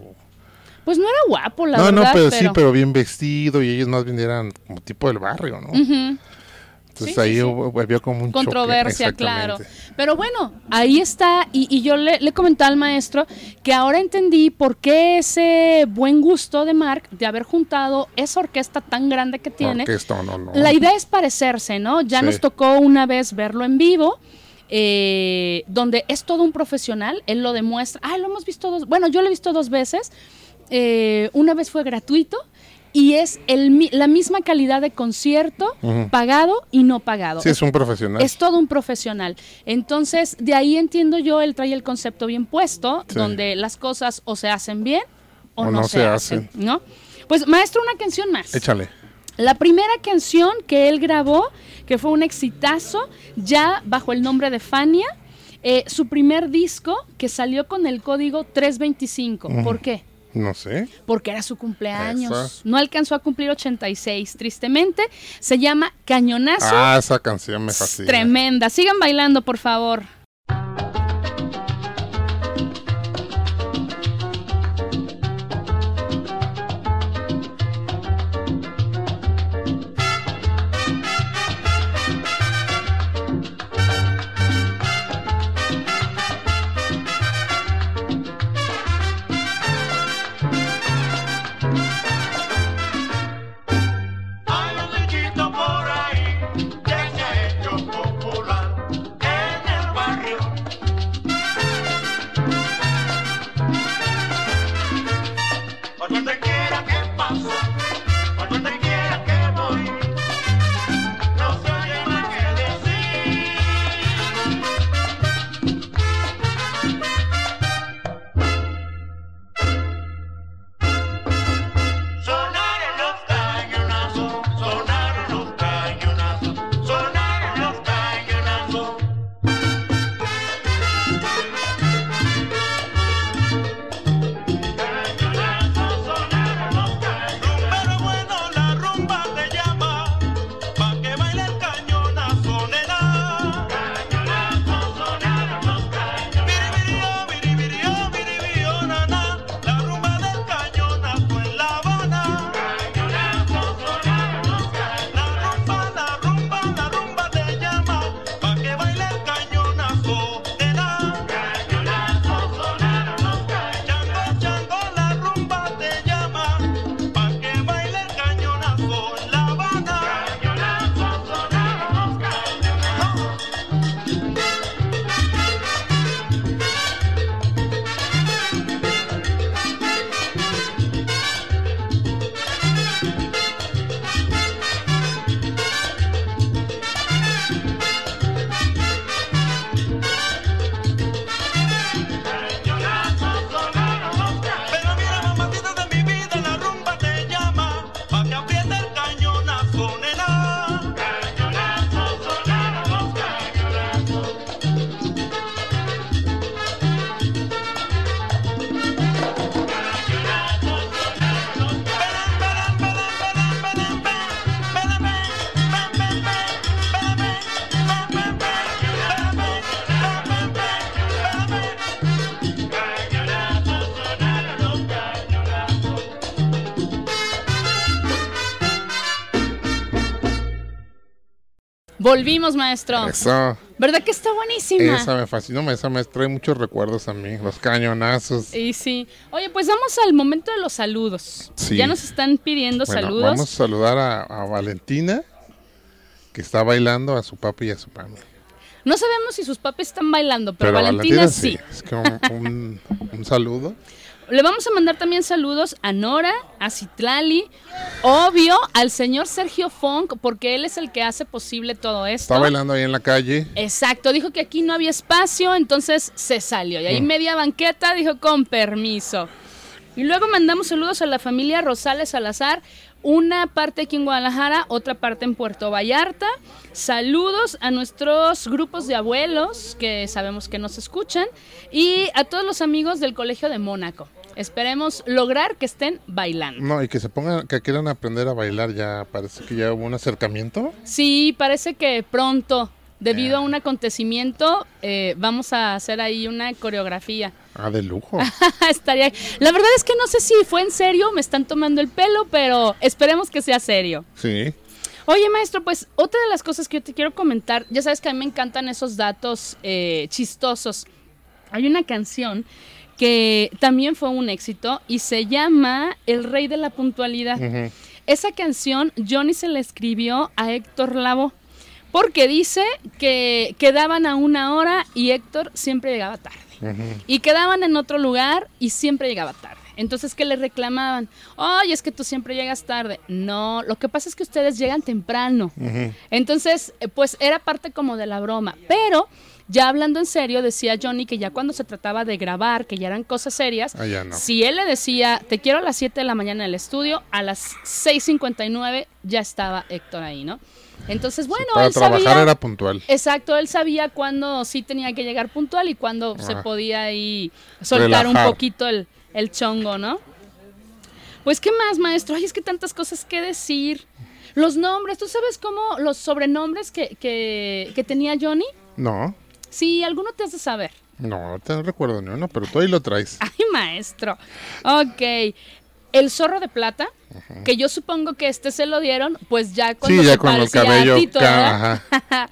Pues no era guapo, la no, verdad. no, pero, sí, pero bien vestido y ellos más bien eran como tipo del barrio, ¿no? Ujú. Entonces Sí, ahí sí, como un choque, Controversia, claro. exactamente. Pero bueno, ahí está. Y, y yo le, le comenté al maestro que ahora entendí por qué ese buen gusto de Mark de haber juntado esa orquesta tan grande que tiene. Orquesta, no, no. La idea es parecerse, ¿no? Ya nos tocó una vez verlo en vivo. eh, donde es todo un profesional, él lo demuestra. Ah, lo hemos visto dos, bueno, yo lo he visto dos veces. Eh, una vez fue gratuito y es el, la misma calidad de concierto, pagado y no pagado. Sí, es un profesional. Es todo un profesional. Entonces, de ahí entiendo yo, él trae el concepto bien puesto, Sí. donde las cosas o se hacen bien o, O no, no se, se hacen, hacen. ¿no? Pues, maestro, una canción más. Échale. La primera canción que él grabó, que fue un exitazo, ya bajo el nombre de Fania, eh, su primer disco que salió con el código 325. Ujú. ¿Por qué? No sé. Porque era su cumpleaños. No alcanzó a cumplir 86, tristemente. Se llama Cañonazo. Ah, esa canción me fascina. Tremenda. Sigan bailando, por favor. Volvimos, maestro. Eso, ¿Verdad que está buenísima? esa me fascina, esa me trae muchos recuerdos a mí, los cañonazos. Y sí. Oye, pues vamos al momento de los saludos. Sí. Ya nos están pidiendo Bueno, saludos. vamos a saludar a, a Valentina, que está bailando a su papi y a su mami. No sabemos si sus papis están bailando, pero, Valentina, sí. Es que un, un- un saludo. Le vamos a mandar también saludos a Nora, a Citlali, obvio, al señor Sergio Funk, porque él es el que hace posible todo esto. Está bailando ahí en la calle. Exacto, dijo que aquí no había espacio, entonces se salió. Y ahí Mm. media banqueta dijo con permiso. Y luego mandamos saludos a la familia Rosales Salazar, una parte aquí en Guadalajara, otra parte en Puerto Vallarta. Saludos a nuestros grupos de abuelos que sabemos que nos escuchan y a todos los amigos del Colegio de Mónaco. Esperemos lograr que estén bailando. No, y que se pongan, que quieran aprender a bailar ya, parece que ya hubo un acercamiento. Sí, parece que pronto, debido a un acontecimiento, eh, vamos a hacer ahí una coreografía. Ah, de lujo. Estaría. La verdad es que no sé si fue en serio, me están tomando el pelo, pero esperemos que sea serio. Sí. Oye, maestro, pues otra de las cosas que yo te quiero comentar, ya sabes que a mí me encantan esos datos eh, chistosos. Hay una canción que también fue un éxito y se llama El Rey de la Puntualidad. Esa canción Johnny se la escribió a Héctor Lavoe porque dice que quedaban a una hora y Héctor siempre llegaba tarde. Y quedaban en otro lugar y siempre llegaba tarde. Entonces, ¿qué le reclamaban? Oye, es que tú siempre llegas tarde. No, lo que pasa es que ustedes llegan temprano. Entonces, eh, pues era parte como de la broma. Pero, ya hablando en serio, decía Johnny que ya cuando se trataba de grabar, que ya eran cosas serias, Ah, ya no. si él le decía, te quiero a las 7 de la mañana en el estudio, a las 6.59 ya estaba Héctor ahí, ¿no? Entonces, bueno, Para él trabajar sabía... era puntual. Exacto, él sabía cuándo sí tenía que llegar puntual y cuándo se podía ahí soltar un poquito el, el chongo, ¿no? Pues, ¿qué más, maestro? Ay, es que tantas cosas que decir. Los nombres, ¿tú sabes cómo los sobrenombres que, que, que tenía Johnny? No, Sí, alguno te has de saber. no, te no recuerdo ni uno, pero tú ahí lo traes. Ay, maestro. Ok. El zorro de plata, que yo supongo que este se lo dieron, pues ya cuando Sí, ya se con el cabello.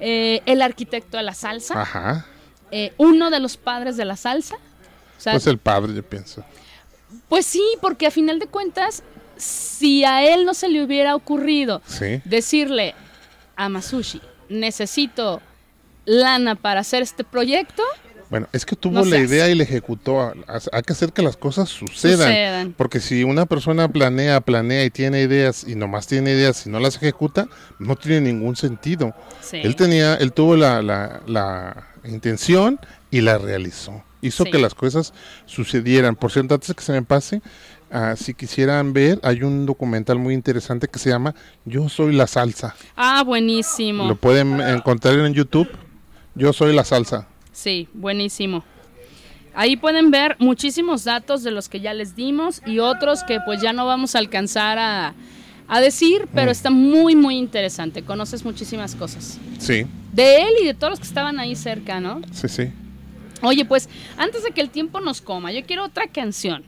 Eh, el arquitecto de la salsa, Ajá. eh, uno de los padres de la salsa. O sea, Pues el padre, yo pienso. pues sí, porque a final de cuentas, si a él no se le hubiera ocurrido Sí. decirle a Masushi, necesito lana para hacer este proyecto, Bueno, es que tuvo No la idea y la ejecutó. Ha- Hay que hacer que las cosas sucedan. Sucedan. Porque si una persona planea, planea y tiene ideas y nomás tiene ideas y no las ejecuta, no tiene ningún sentido. Sí. Él tenía, él tuvo la, la- la intención y la realizó. Hizo Sí. que las cosas sucedieran. Por cierto, antes que se me pase, ah, si quisieran ver, hay un documental muy interesante que se llama Yo soy la salsa. ah, buenísimo. Lo pueden encontrar en YouTube. Yo soy la salsa. Sí, buenísimo. Ahí pueden ver muchísimos datos de los que ya les dimos y otros que pues ya no vamos a alcanzar a, a decir, pero está muy, muy interesante. Conoces muchísimas cosas. Sí, De él y de todos los que estaban ahí cerca, ¿no? sí, sí. Oye, pues antes de que el tiempo nos coma, yo quiero otra canción.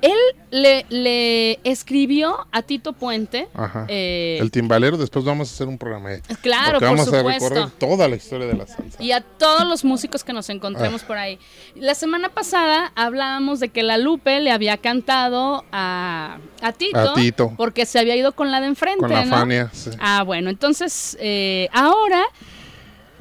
Él le, le escribió a Tito Puente. Ajá. eh, El timbalero, después vamos a hacer un programa. de- Claro, porque por vamos a supuesto. recorrer toda la historia de la salsa. y a todos los músicos que nos encontremos Ah. por ahí. La semana pasada hablábamos de que la Lupe le había cantado a, a Tito, A Tito. porque se había ido con la de enfrente, Con la ¿no? Fania. sí. Ah, bueno, entonces eh, ahora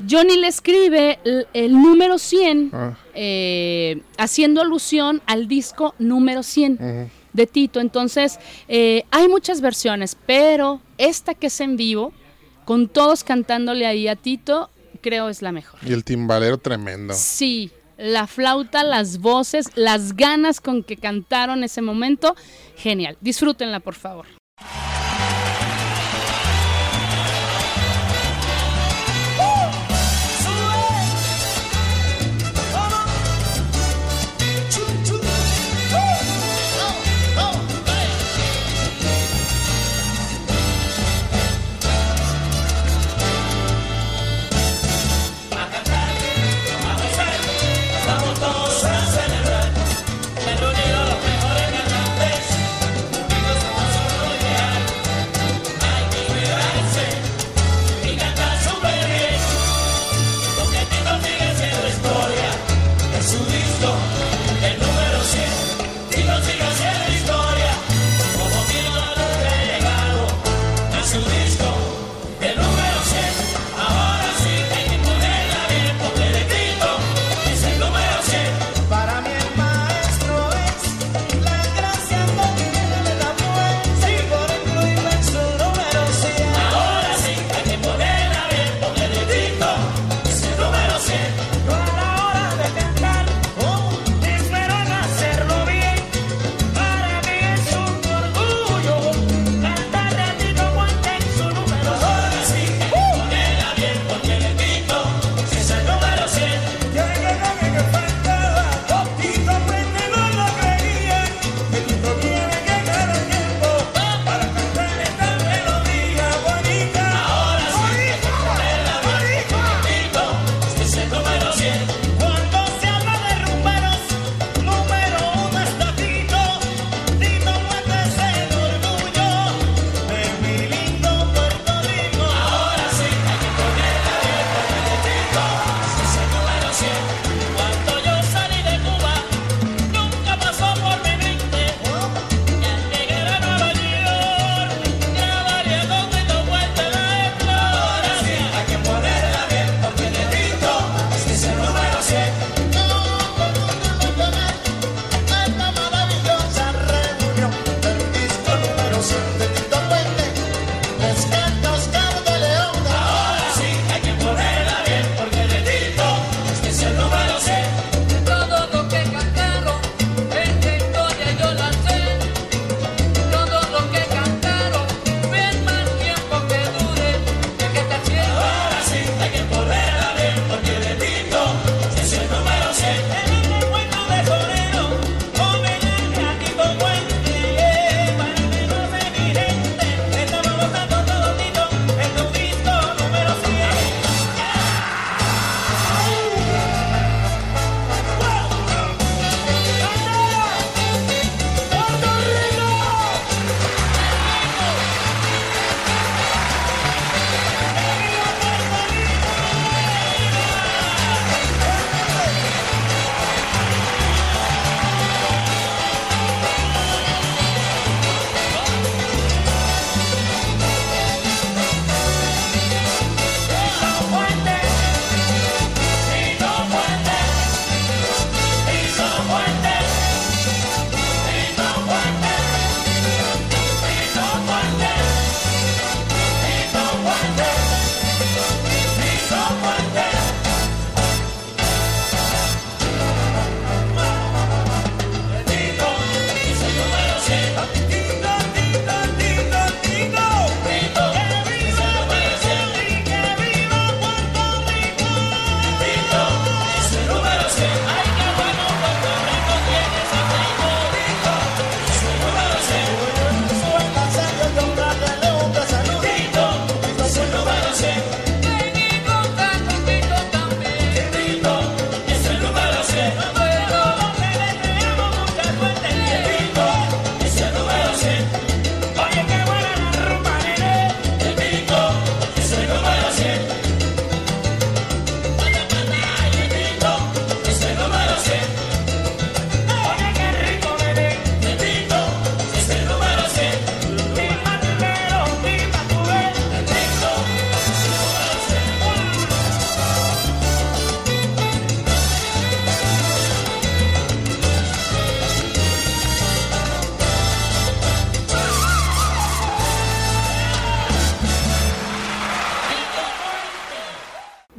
Johnny le escribe el, el número 100, Ah. eh, haciendo alusión al disco número 100 Ujú. de Tito. Entonces, eh, hay muchas versiones, pero esta que es en vivo, con todos cantándole ahí a Tito, creo es la mejor. Y el timbalero tremendo. Sí, la flauta, las voces, las ganas con que cantaron ese momento, genial. Disfrútenla, por favor.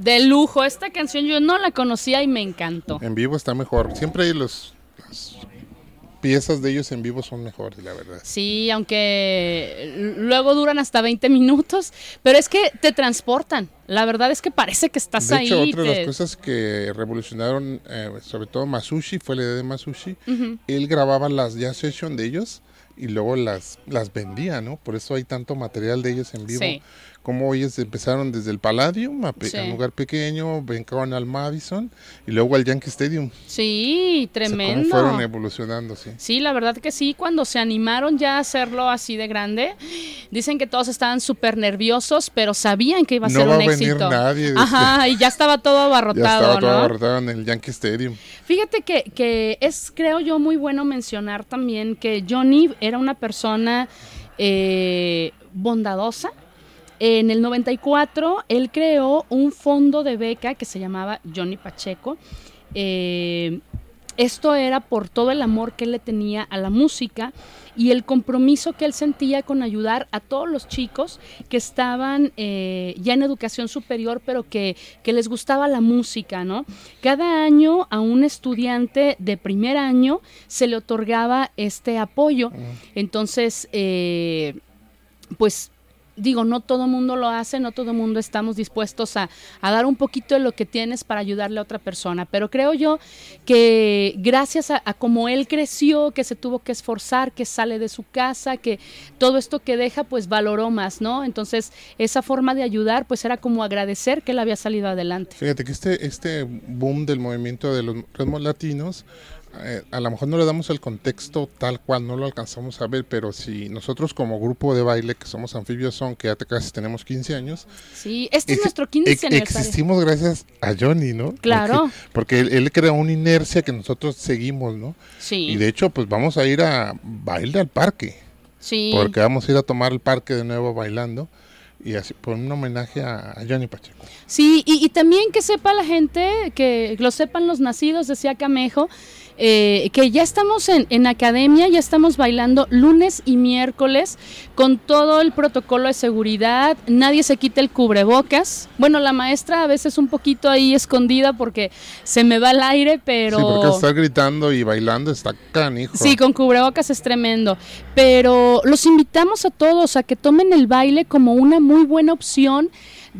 De lujo. Esta canción yo no la conocía y me encantó. En vivo está mejor. Siempre los, las piezas de ellos en vivo son mejores, la verdad. Sí, aunque luego duran hasta 20 minutos, pero es que te transportan. La verdad es que parece que estás de ahí. hecho, otra de las cosas que revolucionaron, eh, sobre todo Masushi, fue la idea de Masushi. Él grababa las jazz sessions de ellos y luego las, las vendía, ¿no? Por eso hay tanto material de ellos en vivo. Sí. Como ellos empezaron desde el Palladium, a un lugar pequeño, brincaron al Madison y luego al Yankee Stadium. Sí, O sea, tremendo. cómo fueron evolucionando, sí. Sí, la verdad que sí, cuando se animaron ya a hacerlo así de grande, dicen que todos estaban súper nerviosos, pero sabían que iba a No ser va un a venir éxito. nadie. Ajá, y ya estaba todo Ya abarrotado, estaba todo ¿no? abarrotado en el Yankee Stadium. Fíjate que, que es, creo yo, muy bueno mencionar también que Johnny era una persona eh, bondadosa. En el 94, él creó un fondo de beca que se llamaba Johnny Pacheco. Eh, esto era por todo el amor que él le tenía a la música y el compromiso que él sentía con ayudar a todos los chicos que estaban eh, ya en educación superior, pero que, que les gustaba la música, ¿no? Cada año a un estudiante de primer año se le otorgaba este apoyo. Entonces, eh, pues digo, no todo mundo lo hace, no todo mundo estamos dispuestos a, dar un poquito de lo que tienes para ayudarle a otra persona, pero creo yo que gracias a, a cómo él creció, que se tuvo que esforzar, que sale de su casa, que todo esto que deja, pues valoró más, ¿no? Entonces, esa forma de ayudar, pues era como agradecer que él había salido adelante. Fíjate que este, este boom del movimiento de los ritmos latinos, eh, a lo mejor no le damos el contexto tal cual, no lo alcanzamos a ver, pero si nosotros como grupo de baile, que somos Anfibios Son, que ya te casi tenemos 15 años, Sí, este es nuestro 15 ex- aniversario. existimos gracias a Johnny, ¿no? Claro. Porque, porque él, él creó una inercia que nosotros seguimos, ¿no? Sí, Y de hecho, pues vamos a ir a bailar al parque, sí. porque vamos a ir a tomar el parque de nuevo bailando. Y así, por un homenaje a, a Johnny Pacheco. Sí, y, y también que sepa la gente, que lo sepan los nacidos, decía Camejo, eh, que ya estamos en, en academia, ya estamos bailando lunes y miércoles con todo el protocolo de seguridad, nadie se quita el cubrebocas. Bueno, la maestra a veces un poquito ahí escondida porque se me va el aire, pero... Sí, porque estar gritando y bailando está canijo. Sí, con cubrebocas es tremendo. Pero los invitamos a todos a que tomen el baile como una muy buena opción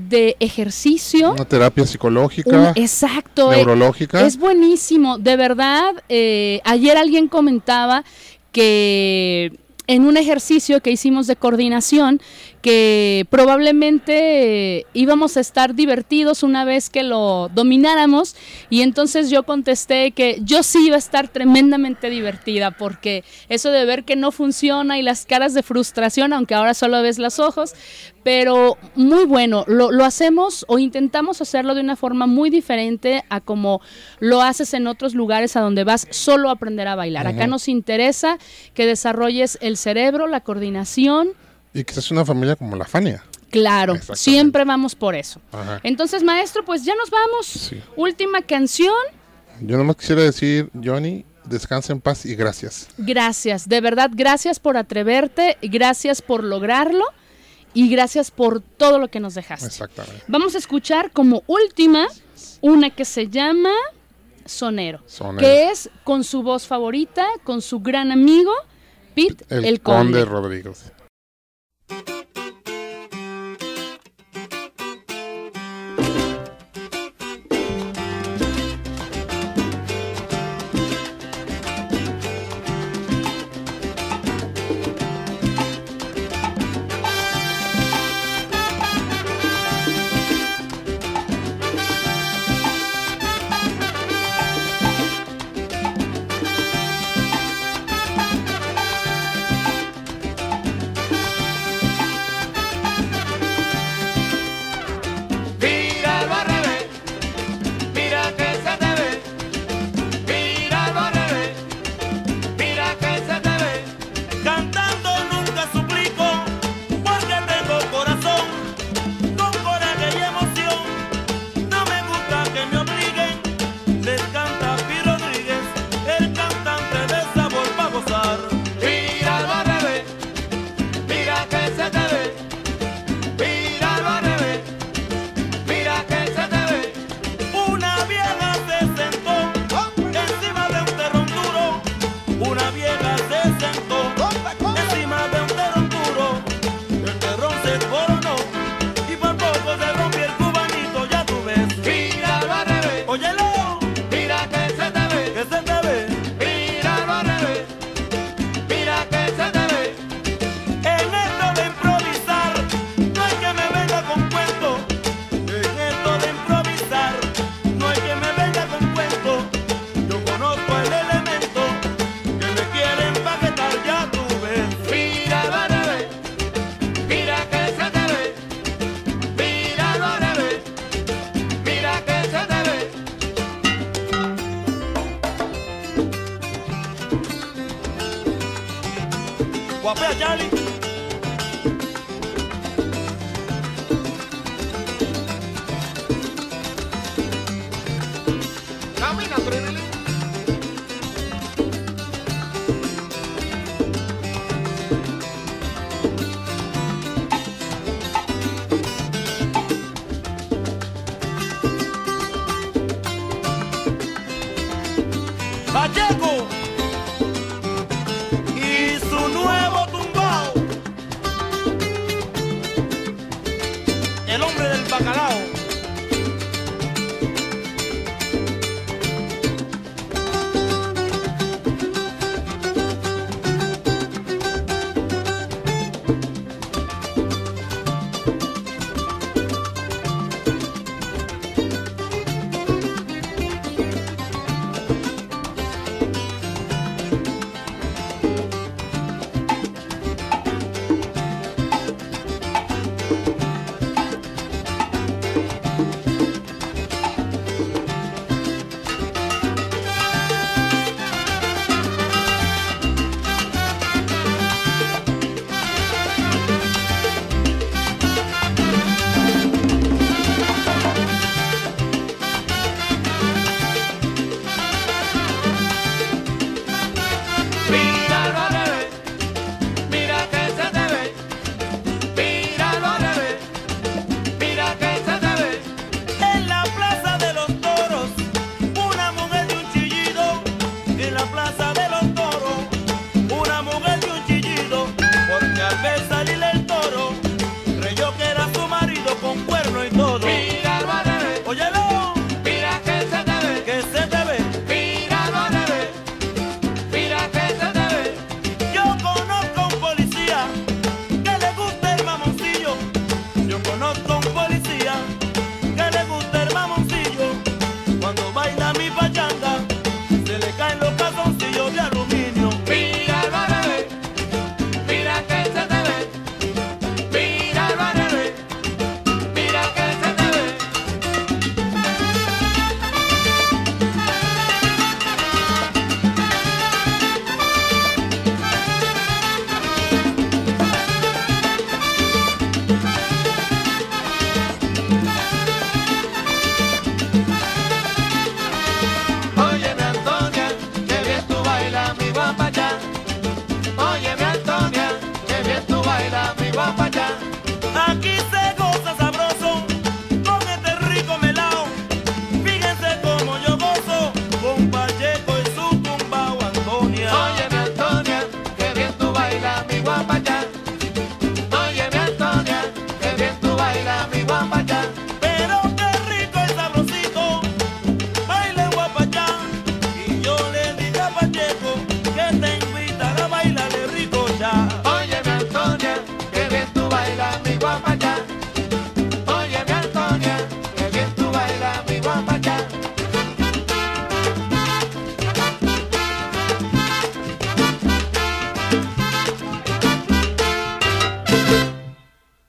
de ejercicio. Una terapia Un- psicológica, exacto. eh, neurológica. Es buenísimo. De verdad, eh, ayer alguien comentaba que en un ejercicio que hicimos de coordinación, que probablemente íbamos a estar divertidos una vez que lo domináramos y entonces yo contesté que yo sí iba a estar tremendamente divertida porque eso de ver que no funciona y las caras de frustración, aunque ahora solo ves los ojos, pero muy bueno, lo, lo hacemos o intentamos hacerlo de una forma muy diferente a como lo haces en otros lugares a donde vas solo a aprender a bailar. Acá nos interesa que desarrolles el cerebro, la coordinación. Y que es una familia como la Fania. Claro, siempre vamos por eso. Ajá. Entonces, maestro, pues ya nos vamos. Sí. Última canción. Yo nomás quisiera decir, Johnny, descansa en paz y gracias. Gracias, de verdad, gracias por atreverte, gracias por lograrlo y gracias por todo lo que nos dejaste. Exactamente. Vamos a escuchar como última una que se llama Sonero, Sonero. que es con su voz favorita, con su gran amigo Pete El, el, conde Conde. Rodríguez.